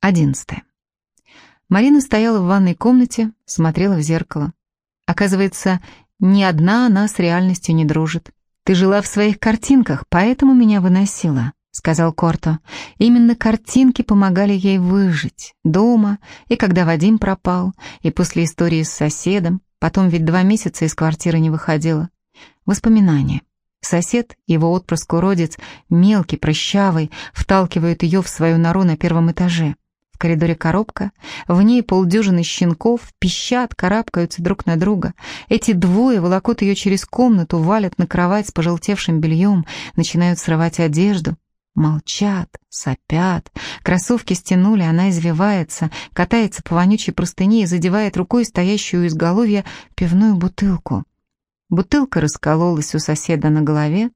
Одиннадцатое. Марина стояла в ванной комнате, смотрела в зеркало. Оказывается, ни одна она с реальностью не дружит. «Ты жила в своих картинках, поэтому меня выносила», — сказал Корто. «Именно картинки помогали ей выжить. Дома, и когда Вадим пропал, и после истории с соседом. Потом ведь два месяца из квартиры не выходила. Воспоминания. Сосед, его отпрыск-уродец, мелкий, прыщавый, вталкивает ее в свою нору на первом этаже. Коридоре коробка, в ней полдюжины щенков, пищат, карабкаются друг на друга. Эти двое волокут ее через комнату, валят на кровать с пожелтевшим бельем, начинают срывать одежду. Молчат, сопят, кроссовки стянули, она извивается, катается по вонючей простыне и задевает рукой стоящую у изголовья пивную бутылку. Бутылка раскололась у соседа на голове,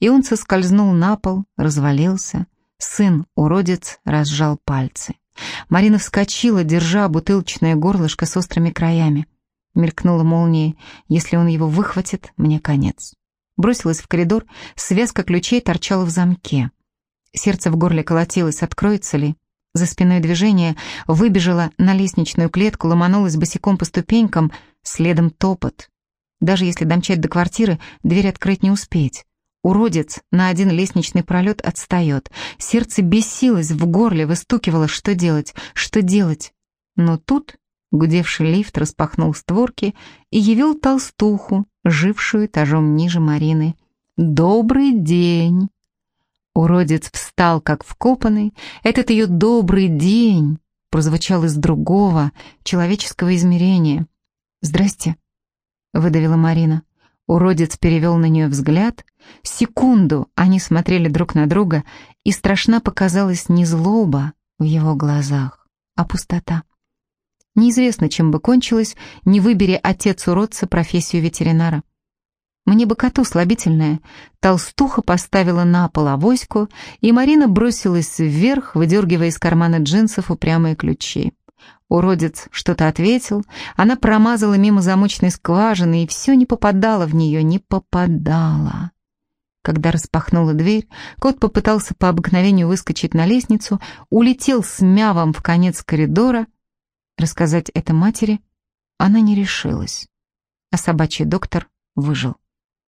и он соскользнул на пол, развалился. Сын-уродец разжал пальцы. Марина вскочила, держа бутылочное горлышко с острыми краями. Мелькнула молнией. Если он его выхватит, мне конец. Бросилась в коридор, связка ключей торчала в замке. Сердце в горле колотилось, откроется ли. За спиной движение выбежала на лестничную клетку, ломанулась босиком по ступенькам, следом топот. Даже если домчать до квартиры, дверь открыть не успеть. Уродец на один лестничный пролет отстает. Сердце бесилось в горле, выстукивало, что делать, что делать. Но тут гудевший лифт распахнул створки и явил толстуху, жившую этажом ниже Марины. «Добрый день!» Уродец встал, как вкопанный. Этот ее «добрый день» прозвучал из другого, человеческого измерения. «Здрасте», выдавила Марина. Уродец перевел на нее взгляд. Секунду они смотрели друг на друга, и страшна показалась не злоба в его глазах, а пустота. Неизвестно, чем бы кончилось, не выбери отец уродца профессию ветеринара. Мне бы коту слабительное. Толстуха поставила на пол авоську, и Марина бросилась вверх, выдергивая из кармана джинсов упрямые ключи. Уродец что-то ответил, она промазала мимо замочной скважины, и все не попадало в нее, не попадало. Когда распахнула дверь, кот попытался по обыкновению выскочить на лестницу, улетел с мявом в конец коридора. Рассказать это матери она не решилась, а собачий доктор выжил.